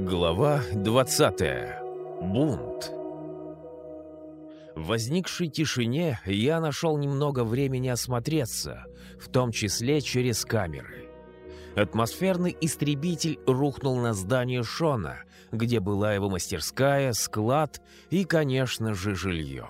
Глава 20. Бунт. В возникшей тишине я нашел немного времени осмотреться, в том числе через камеры. Атмосферный истребитель рухнул на здание Шона, где была его мастерская, склад и, конечно же, жилье.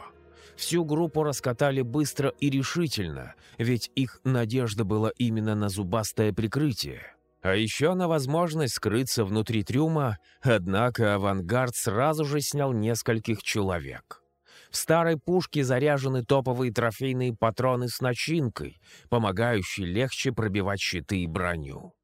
Всю группу раскатали быстро и решительно, ведь их надежда была именно на зубастое прикрытие. А еще на возможность скрыться внутри трюма, однако авангард сразу же снял нескольких человек. В старой пушке заряжены топовые трофейные патроны с начинкой, помогающие легче пробивать щиты и броню.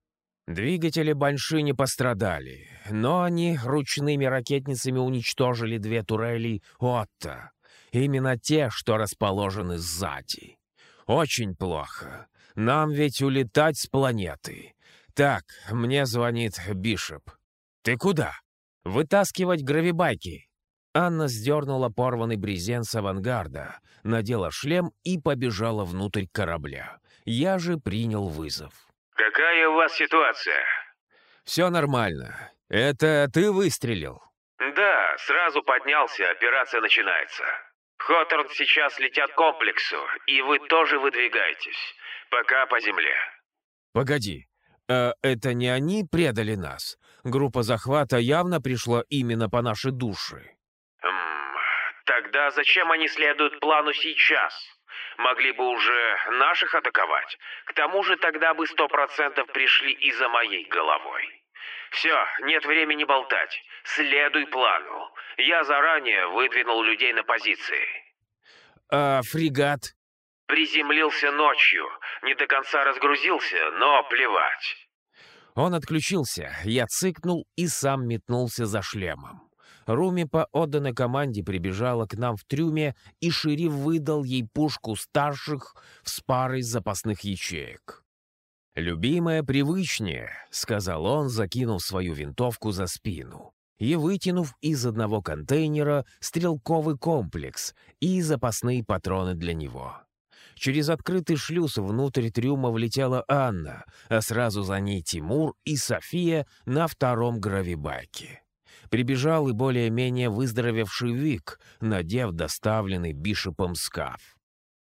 Двигатели Банши не пострадали, но они ручными ракетницами уничтожили две турели Отто. Именно те, что расположены сзади. Очень плохо. Нам ведь улетать с планеты. «Так, мне звонит Бишоп. Ты куда?» «Вытаскивать гравибайки». Анна сдернула порванный брезент с авангарда, надела шлем и побежала внутрь корабля. Я же принял вызов. «Какая у вас ситуация?» «Все нормально. Это ты выстрелил?» «Да, сразу поднялся, операция начинается. Хоторн сейчас летят к комплексу, и вы тоже выдвигаетесь. Пока по земле». «Погоди, «Э, это не они предали нас? Группа захвата явно пришла именно по нашей душе». «Тогда зачем они следуют плану сейчас? Могли бы уже наших атаковать. К тому же тогда бы сто процентов пришли и за моей головой. Все, нет времени болтать. Следуй плану. Я заранее выдвинул людей на позиции». «А фрегат?» Приземлился ночью. Не до конца разгрузился, но плевать. Он отключился, я цыкнул и сам метнулся за шлемом. Руми по отданной команде прибежала к нам в трюме, и шериф выдал ей пушку старших с парой запасных ячеек. «Любимая привычнее», — сказал он, закинув свою винтовку за спину и вытянув из одного контейнера стрелковый комплекс и запасные патроны для него. Через открытый шлюз внутрь трюма влетела Анна, а сразу за ней Тимур и София на втором гравибайке. Прибежал и более-менее выздоровевший Вик, надев доставленный Бишопом скаф.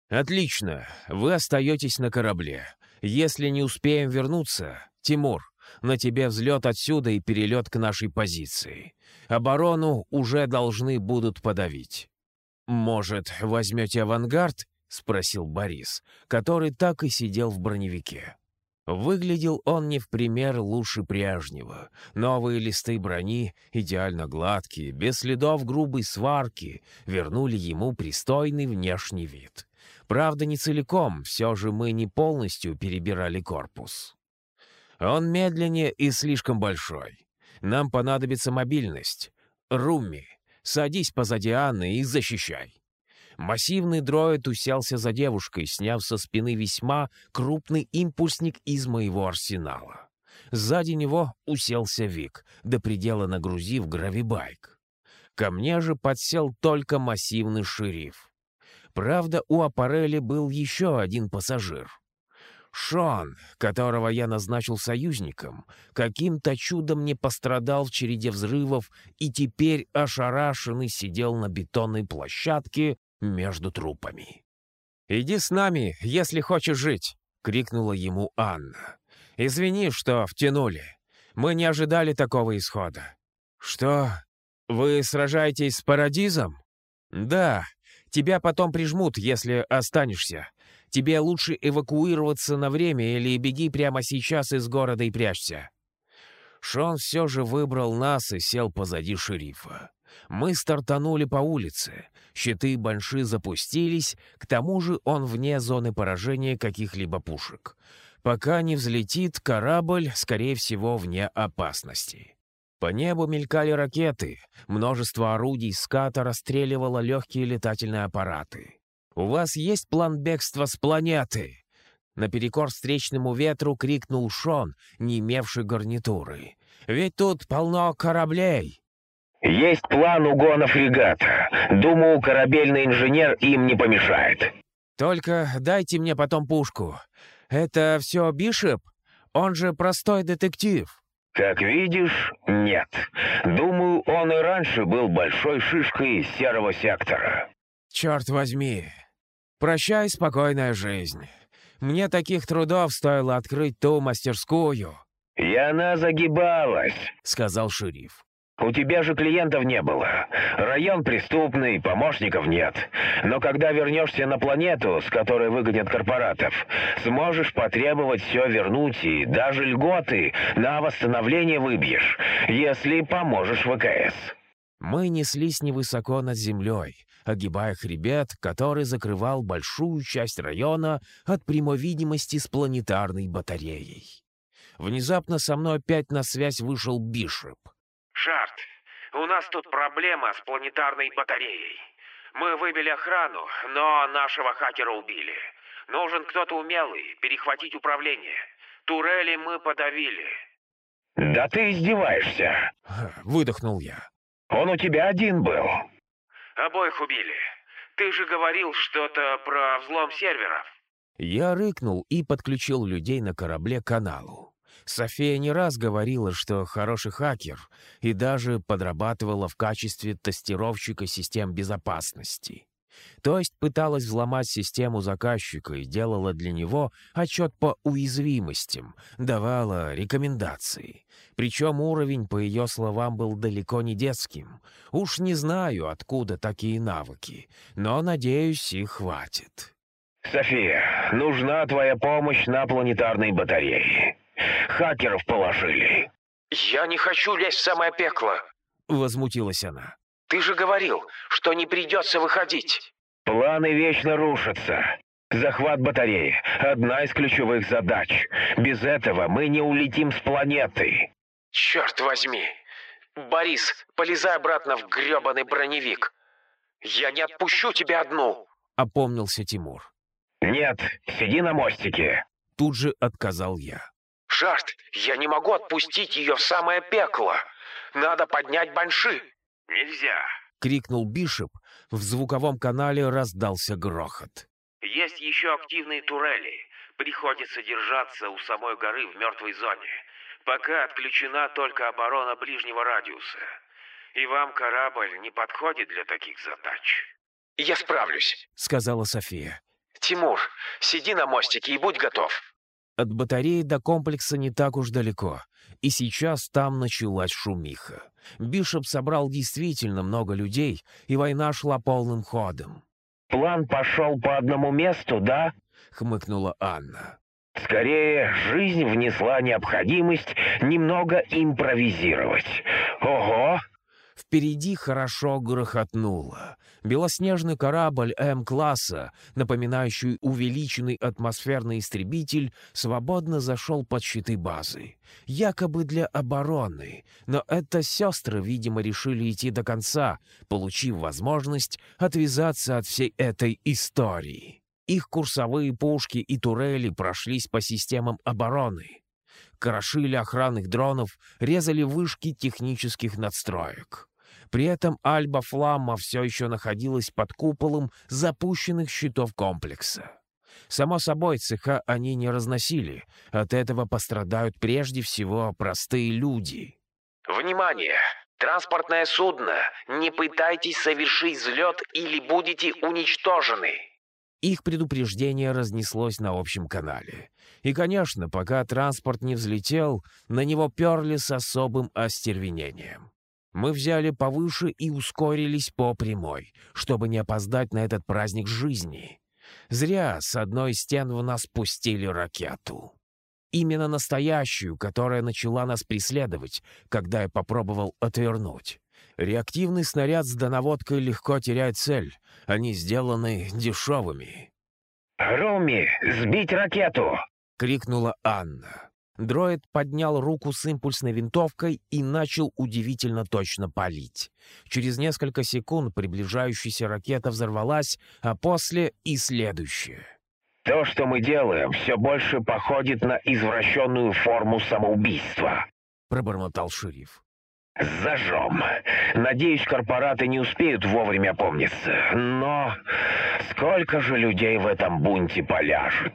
«Отлично, вы остаетесь на корабле. Если не успеем вернуться, Тимур, на тебе взлет отсюда и перелет к нашей позиции. Оборону уже должны будут подавить. Может, возьмете авангард — спросил Борис, который так и сидел в броневике. Выглядел он не в пример лучше прежнего. Новые листы брони, идеально гладкие, без следов грубой сварки, вернули ему пристойный внешний вид. Правда, не целиком, все же мы не полностью перебирали корпус. Он медленнее и слишком большой. Нам понадобится мобильность. Руми, садись позади Анны и защищай. Массивный дроид уселся за девушкой, сняв со спины весьма крупный импульсник из моего арсенала. Сзади него уселся Вик, до предела нагрузив гравибайк. Ко мне же подсел только массивный шериф. Правда, у аппарели был еще один пассажир. Шон, которого я назначил союзником, каким-то чудом не пострадал в череде взрывов и теперь ошарашенный сидел на бетонной площадке между трупами. «Иди с нами, если хочешь жить!» — крикнула ему Анна. «Извини, что втянули. Мы не ожидали такого исхода». «Что? Вы сражаетесь с Парадизом?» «Да. Тебя потом прижмут, если останешься. Тебе лучше эвакуироваться на время или беги прямо сейчас из города и прячься». Шон все же выбрал нас и сел позади шерифа. Мы стартанули по улице. Щиты Банши запустились, к тому же он вне зоны поражения каких-либо пушек. Пока не взлетит, корабль, скорее всего, вне опасности. По небу мелькали ракеты, множество орудий ската расстреливало легкие летательные аппараты. «У вас есть план бегства с планеты?» Наперекор встречному ветру крикнул Шон, не имевший гарнитуры. «Ведь тут полно кораблей!» «Есть план угона фрегата. Думаю, корабельный инженер им не помешает». «Только дайте мне потом пушку. Это все Бишоп? Он же простой детектив». Как видишь, нет. Думаю, он и раньше был большой шишкой серого сектора. Черт возьми. Прощай, спокойная жизнь. Мне таких трудов стоило открыть ту мастерскую. «И она загибалась», — сказал шериф. «У тебя же клиентов не было. Район преступный, помощников нет. Но когда вернешься на планету, с которой выгонят корпоратов, сможешь потребовать все вернуть и даже льготы на восстановление выбьешь, если поможешь ВКС». Мы неслись невысоко над землей, огибая хребет, который закрывал большую часть района от прямой видимости с планетарной батареей. Внезапно со мной опять на связь вышел Бишоп. «Шарт, у нас тут проблема с планетарной батареей. Мы выбили охрану, но нашего хакера убили. Нужен кто-то умелый, перехватить управление. Турели мы подавили». «Да ты издеваешься!» — выдохнул я. «Он у тебя один был». «Обоих убили. Ты же говорил что-то про взлом серверов». Я рыкнул и подключил людей на корабле к каналу. София не раз говорила, что хороший хакер, и даже подрабатывала в качестве тестировщика систем безопасности. То есть пыталась взломать систему заказчика и делала для него отчет по уязвимостям, давала рекомендации. Причем уровень, по ее словам, был далеко не детским. Уж не знаю, откуда такие навыки, но, надеюсь, их хватит. «София, нужна твоя помощь на планетарной батарее. Хакеров положили». «Я не хочу лезть в самое пекло», — возмутилась она. «Ты же говорил, что не придется выходить». «Планы вечно рушатся. Захват батареи — одна из ключевых задач. Без этого мы не улетим с планеты». «Черт возьми! Борис, полезай обратно в гребаный броневик. Я не отпущу тебя одну!» — опомнился Тимур. «Нет, сиди на мостике!» Тут же отказал я. «Шарт, я не могу отпустить ее в самое пекло! Надо поднять банши!» «Нельзя!» — крикнул Бишоп. В звуковом канале раздался грохот. «Есть еще активные турели. Приходится держаться у самой горы в мертвой зоне. Пока отключена только оборона ближнего радиуса. И вам корабль не подходит для таких задач». «Я справлюсь», — сказала София. «Тимур, сиди на мостике и будь готов». От батареи до комплекса не так уж далеко, и сейчас там началась шумиха. Бишоп собрал действительно много людей, и война шла полным ходом. «План пошел по одному месту, да?» — хмыкнула Анна. «Скорее, жизнь внесла необходимость немного импровизировать. Ого, Впереди хорошо грохотнуло. Белоснежный корабль М-класса, напоминающий увеличенный атмосферный истребитель, свободно зашел под щиты базы. Якобы для обороны, но это сестры, видимо, решили идти до конца, получив возможность отвязаться от всей этой истории. Их курсовые пушки и турели прошлись по системам обороны. Крошили охранных дронов, резали вышки технических надстроек. При этом Альба Фламма все еще находилась под куполом запущенных щитов комплекса. Само собой, цеха они не разносили. От этого пострадают прежде всего простые люди. «Внимание! Транспортное судно! Не пытайтесь совершить взлет или будете уничтожены!» Их предупреждение разнеслось на общем канале. И, конечно, пока транспорт не взлетел, на него перли с особым остервенением. Мы взяли повыше и ускорились по прямой, чтобы не опоздать на этот праздник жизни. Зря с одной из стен в нас пустили ракету. Именно настоящую, которая начала нас преследовать, когда я попробовал отвернуть. Реактивный снаряд с донаводкой легко теряет цель. Они сделаны дешевыми. «Руми, сбить ракету!» — крикнула Анна. Дроид поднял руку с импульсной винтовкой и начал удивительно точно палить. Через несколько секунд приближающаяся ракета взорвалась, а после и следующая. «То, что мы делаем, все больше походит на извращенную форму самоубийства», — пробормотал шериф. «Зажжем. Надеюсь, корпораты не успеют вовремя помниться. Но сколько же людей в этом бунте поляжет?»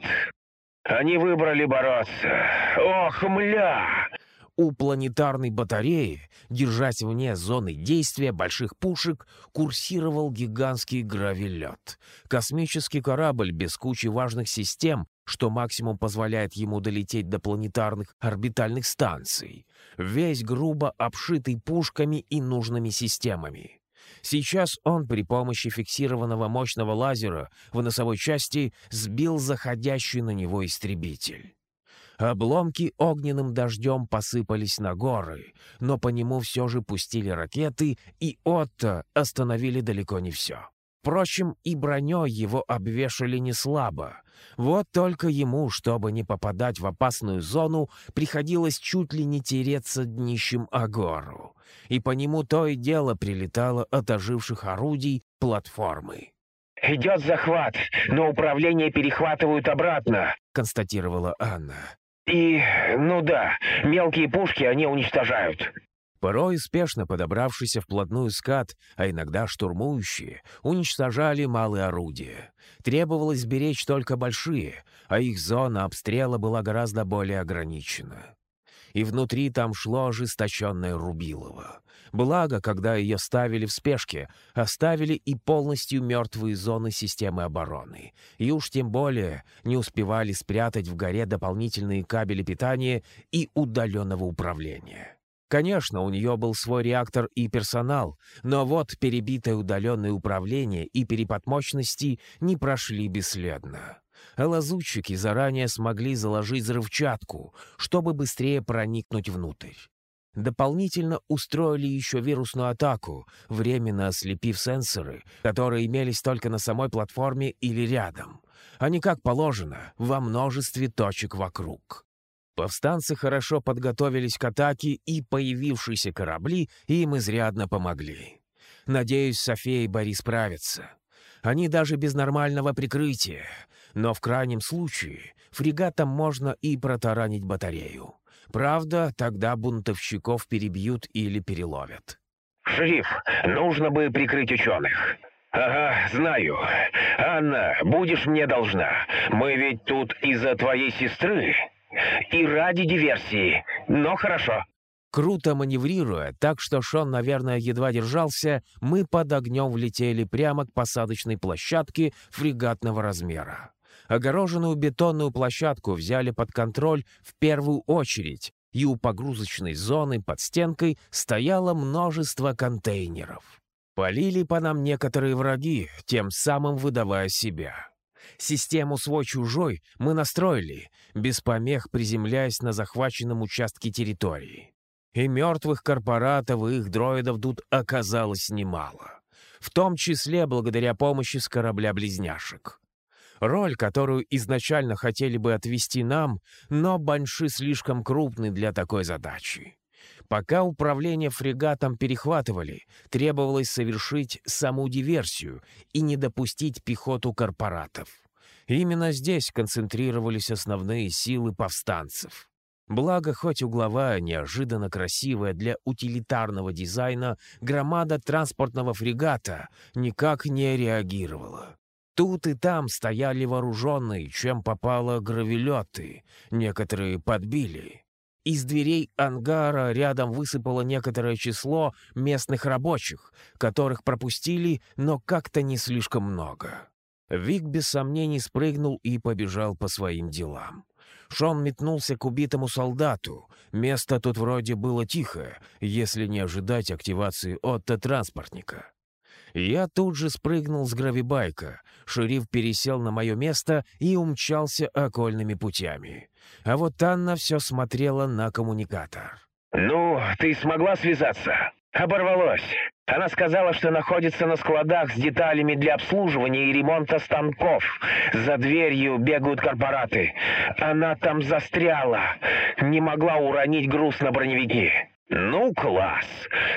Они выбрали бороться. Ох, мля!» у планетарной батареи, держась вне зоны действия больших пушек, курсировал гигантский гравилет. Космический корабль без кучи важных систем, что максимум позволяет ему долететь до планетарных орбитальных станций. Весь грубо обшитый пушками и нужными системами. Сейчас он при помощи фиксированного мощного лазера в носовой части сбил заходящий на него истребитель. Обломки огненным дождем посыпались на горы, но по нему все же пустили ракеты, и Отто остановили далеко не все. Впрочем, и броней его обвешали не слабо. Вот только ему, чтобы не попадать в опасную зону, приходилось чуть ли не тереться днищем о гору. И по нему то и дело прилетало от оживших орудий платформы. «Идет захват, но управление перехватывают обратно», — констатировала Анна. «И, ну да, мелкие пушки они уничтожают». Порой спешно подобравшиеся вплотную скат, а иногда штурмующие, уничтожали малые орудия. Требовалось беречь только большие, а их зона обстрела была гораздо более ограничена. И внутри там шло ожесточенное Рубилово. Благо, когда ее ставили в спешке, оставили и полностью мертвые зоны системы обороны. И уж тем более не успевали спрятать в горе дополнительные кабели питания и удаленного управления. Конечно, у нее был свой реактор и персонал, но вот перебитое удаленное управление и перепад мощности не прошли бесследно. Лазутчики заранее смогли заложить взрывчатку, чтобы быстрее проникнуть внутрь. Дополнительно устроили еще вирусную атаку, временно ослепив сенсоры, которые имелись только на самой платформе или рядом, а не как положено, во множестве точек вокруг. Повстанцы хорошо подготовились к атаке, и появившиеся корабли им изрядно помогли. Надеюсь, София и Борис справятся. Они даже без нормального прикрытия. Но в крайнем случае фрегатом можно и протаранить батарею. Правда, тогда бунтовщиков перебьют или переловят. «Шериф, нужно бы прикрыть ученых». «Ага, знаю. Анна, будешь мне должна. Мы ведь тут из-за твоей сестры. И ради диверсии. Но хорошо. Круто маневрируя, так что Шон, наверное, едва держался, мы под огнем влетели прямо к посадочной площадке фрегатного размера. Огороженную бетонную площадку взяли под контроль в первую очередь, и у погрузочной зоны под стенкой стояло множество контейнеров. Полили по нам некоторые враги, тем самым выдавая себя. Систему свой-чужой мы настроили, без помех приземляясь на захваченном участке территории. И мертвых корпоратов и их дроидов тут оказалось немало. В том числе благодаря помощи с корабля-близняшек. Роль, которую изначально хотели бы отвести нам, но Банши слишком крупный для такой задачи. Пока управление фрегатом перехватывали, требовалось совершить саму диверсию и не допустить пехоту корпоратов. Именно здесь концентрировались основные силы повстанцев. Благо, хоть угловая, неожиданно красивая для утилитарного дизайна, громада транспортного фрегата никак не реагировала. Тут и там стояли вооруженные, чем попало гравелеты, некоторые подбили. Из дверей ангара рядом высыпало некоторое число местных рабочих, которых пропустили, но как-то не слишком много. Вик без сомнений спрыгнул и побежал по своим делам. Шон метнулся к убитому солдату. Место тут вроде было тихое, если не ожидать активации Отто-транспортника. Я тут же спрыгнул с гравибайка. Шериф пересел на мое место и умчался окольными путями. А вот Анна все смотрела на коммуникатор. «Ну, ты смогла связаться?» «Оборвалось. Она сказала, что находится на складах с деталями для обслуживания и ремонта станков. За дверью бегают корпораты. Она там застряла. Не могла уронить груз на броневики. Ну, класс.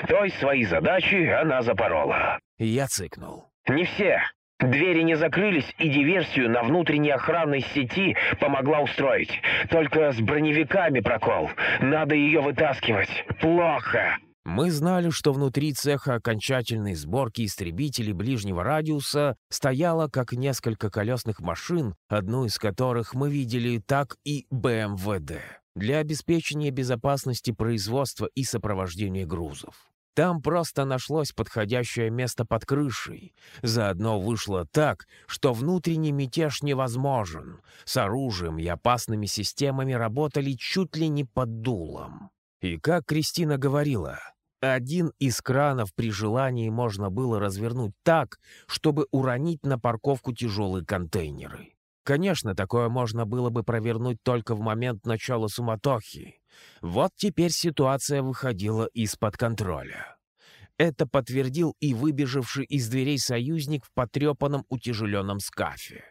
То есть свои задачи она запорола. Я цыкнул. Не все. Двери не закрылись, и диверсию на внутренней охранной сети помогла устроить. Только с броневиками прокол. Надо ее вытаскивать. Плохо. Мы знали, что внутри цеха окончательной сборки истребителей ближнего радиуса стояло как несколько колесных машин, одну из которых мы видели так и БМВД. для обеспечения безопасности производства и сопровождения грузов. Там просто нашлось подходящее место под крышей. Заодно вышло так, что внутренний мятеж невозможен. С оружием и опасными системами работали чуть ли не под дулом. И как Кристина говорила, один из кранов при желании можно было развернуть так, чтобы уронить на парковку тяжелые контейнеры. Конечно, такое можно было бы провернуть только в момент начала суматохи. Вот теперь ситуация выходила из-под контроля. Это подтвердил и выбежавший из дверей союзник в потрепанном утяжеленном скафе.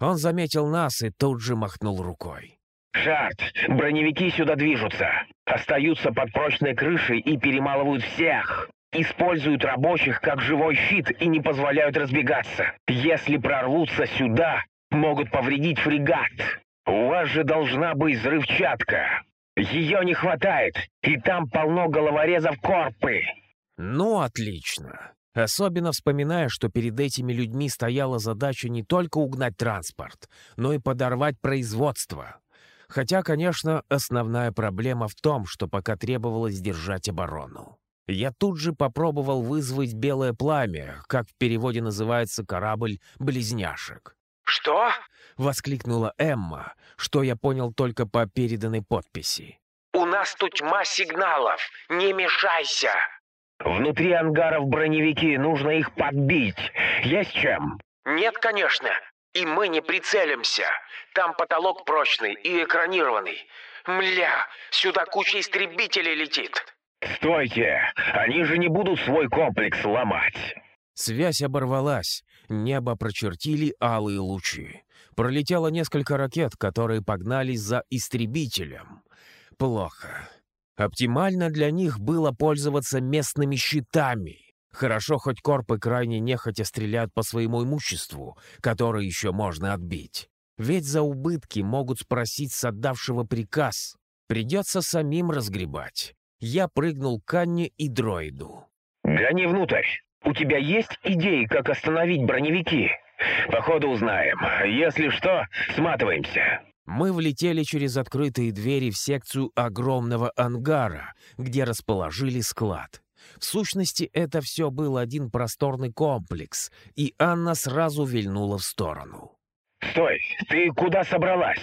Он заметил нас и тут же махнул рукой. «Шарт, броневики сюда движутся. Остаются под прочной крышей и перемалывают всех. Используют рабочих как живой щит и не позволяют разбегаться. Если прорвутся сюда, могут повредить фрегат. У вас же должна быть взрывчатка. Ее не хватает, и там полно головорезов корпы». «Ну, отлично. Особенно вспоминая, что перед этими людьми стояла задача не только угнать транспорт, но и подорвать производство. Хотя, конечно, основная проблема в том, что пока требовалось держать оборону. Я тут же попробовал вызвать белое пламя, как в переводе называется корабль «Близняшек». «Что?» — воскликнула Эмма, что я понял только по переданной подписи. «У нас тут тьма сигналов! Не мешайся!» «Внутри ангаров броневики, нужно их подбить. Есть чем?» «Нет, конечно. И мы не прицелимся. Там потолок прочный и экранированный. Мля, сюда куча истребителей летит. «Стойте! Они же не будут свой комплекс ломать!» Связь оборвалась. Небо прочертили алые лучи. Пролетело несколько ракет, которые погнались за истребителем. Плохо. Оптимально для них было пользоваться местными щитами. Хорошо, хоть корпы крайне нехотя стреляют по своему имуществу, которое еще можно отбить. Ведь за убытки могут спросить с отдавшего приказ. Придется самим разгребать. Я прыгнул к Анне и дроиду. «Гони внутрь. У тебя есть идеи, как остановить броневики? Походу узнаем. Если что, сматываемся». Мы влетели через открытые двери в секцию огромного ангара, где расположили склад. В сущности, это все был один просторный комплекс, и Анна сразу вильнула в сторону. «Стой! Ты куда собралась?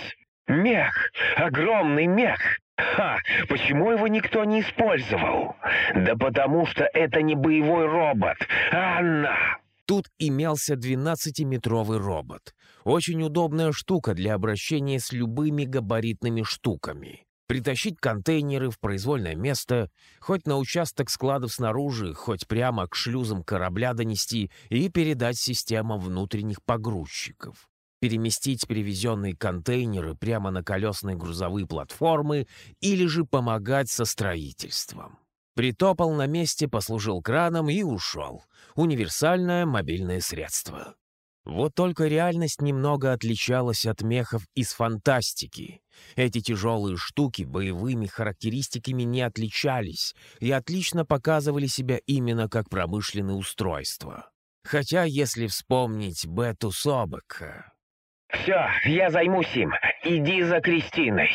Мех! Огромный мех! Ха! Почему его никто не использовал? Да потому что это не боевой робот! Анна!» Тут имелся 12-метровый робот. Очень удобная штука для обращения с любыми габаритными штуками. Притащить контейнеры в произвольное место, хоть на участок складов снаружи, хоть прямо к шлюзам корабля донести и передать системам внутренних погрузчиков. Переместить привезенные контейнеры прямо на колесные грузовые платформы или же помогать со строительством. Притопал на месте, послужил краном и ушел. Универсальное мобильное средство. Вот только реальность немного отличалась от мехов из фантастики. Эти тяжелые штуки боевыми характеристиками не отличались и отлично показывали себя именно как промышленные устройства. Хотя, если вспомнить Бету Собека... «Все, я займусь им. Иди за Кристиной».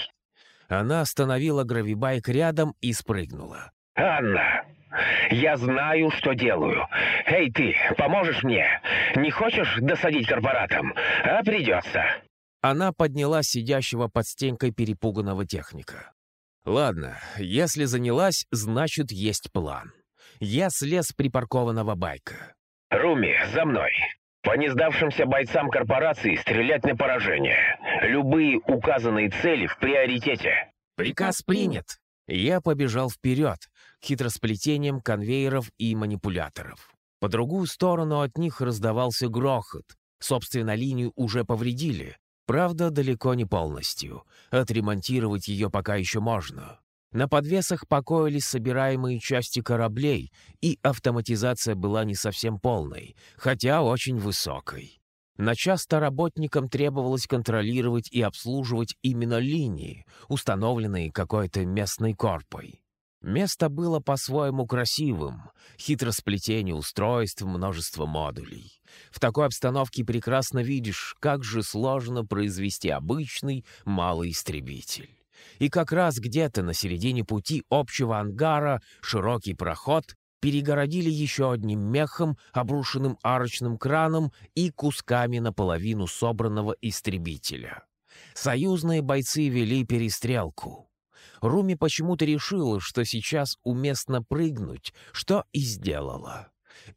Она остановила гравибайк рядом и спрыгнула. «Анна, я знаю, что делаю. Эй, ты, поможешь мне? Не хочешь досадить корпоратам? А придется». Она подняла сидящего под стенкой перепуганного техника. «Ладно, если занялась, значит, есть план. Я слез с припаркованного байка». «Руми, за мной. По несдавшимся бойцам корпорации стрелять на поражение. Любые указанные цели в приоритете». «Приказ принят». Я побежал вперед, к хитросплетениям конвейеров и манипуляторов. По другую сторону от них раздавался грохот. Собственно, линию уже повредили. Правда, далеко не полностью. Отремонтировать ее пока еще можно. На подвесах покоились собираемые части кораблей, и автоматизация была не совсем полной, хотя очень высокой. На часто работникам требовалось контролировать и обслуживать именно линии, установленные какой-то местной корпой. Место было по-своему красивым, хитросплетение устройств, множество модулей. В такой обстановке прекрасно видишь, как же сложно произвести обычный малый истребитель. И как раз где-то на середине пути общего ангара широкий проход перегородили еще одним мехом, обрушенным арочным краном и кусками наполовину собранного истребителя. Союзные бойцы вели перестрелку. Руми почему-то решила, что сейчас уместно прыгнуть, что и сделала.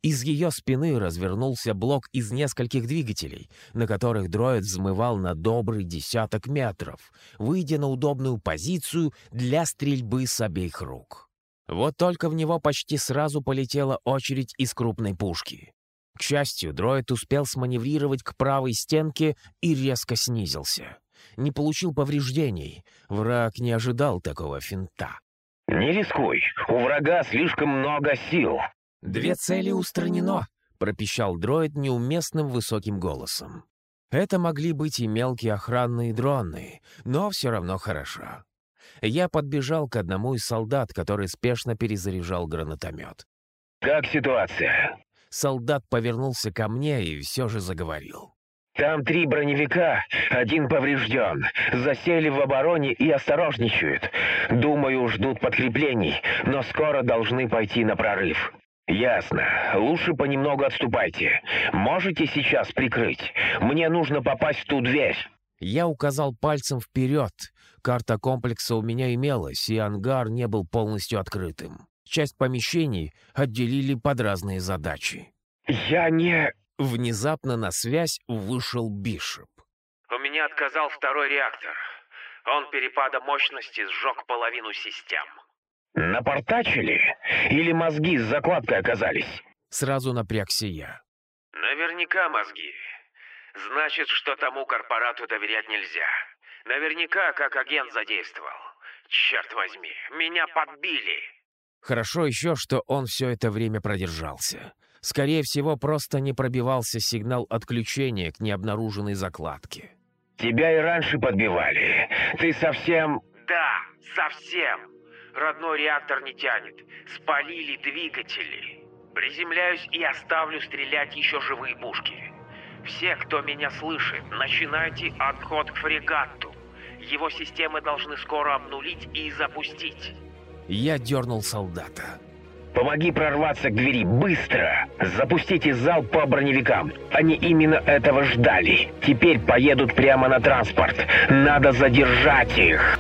Из ее спины развернулся блок из нескольких двигателей, на которых дроид взмывал на добрый десяток метров, выйдя на удобную позицию для стрельбы с обеих рук. Вот только в него почти сразу полетела очередь из крупной пушки. К счастью, дроид успел сманеврировать к правой стенке и резко снизился. Не получил повреждений. Враг не ожидал такого финта. «Не рискуй, у врага слишком много сил», «Две цели устранено», — пропищал дроид неуместным высоким голосом. Это могли быть и мелкие охранные дроны, но все равно хорошо. Я подбежал к одному из солдат, который спешно перезаряжал гранатомет. «Как ситуация?» Солдат повернулся ко мне и все же заговорил. «Там три броневика, один поврежден. Засели в обороне и осторожничают. Думаю, ждут подкреплений, но скоро должны пойти на прорыв». «Ясно. Лучше понемногу отступайте. Можете сейчас прикрыть? Мне нужно попасть в ту дверь». Я указал пальцем вперед. Карта комплекса у меня имелась, и ангар не был полностью открытым. Часть помещений отделили под разные задачи. «Я не...» Внезапно на связь вышел Бишоп. «У меня отказал второй реактор. Он перепада мощности сжег половину систем». «Напортачили? Или мозги с закладкой оказались?» Сразу напрягся я. «Наверняка мозги. Значит, что тому корпорату доверять нельзя. Наверняка как агент задействовал. Черт возьми, меня подбили!» Хорошо еще, что он все это время продержался. Скорее всего, просто не пробивался сигнал отключения к необнаруженной закладке. «Тебя и раньше подбивали. Ты совсем...» «Да, совсем. Родной реактор не тянет. Спалили двигатели. Приземляюсь и оставлю стрелять еще живые пушки. Все, кто меня слышит, начинайте отход к фрегату. Его системы должны скоро обнулить и запустить. Я дернул солдата. «Помоги прорваться к двери, быстро! Запустите залп по броневикам. Они именно этого ждали. Теперь поедут прямо на транспорт. Надо задержать их!»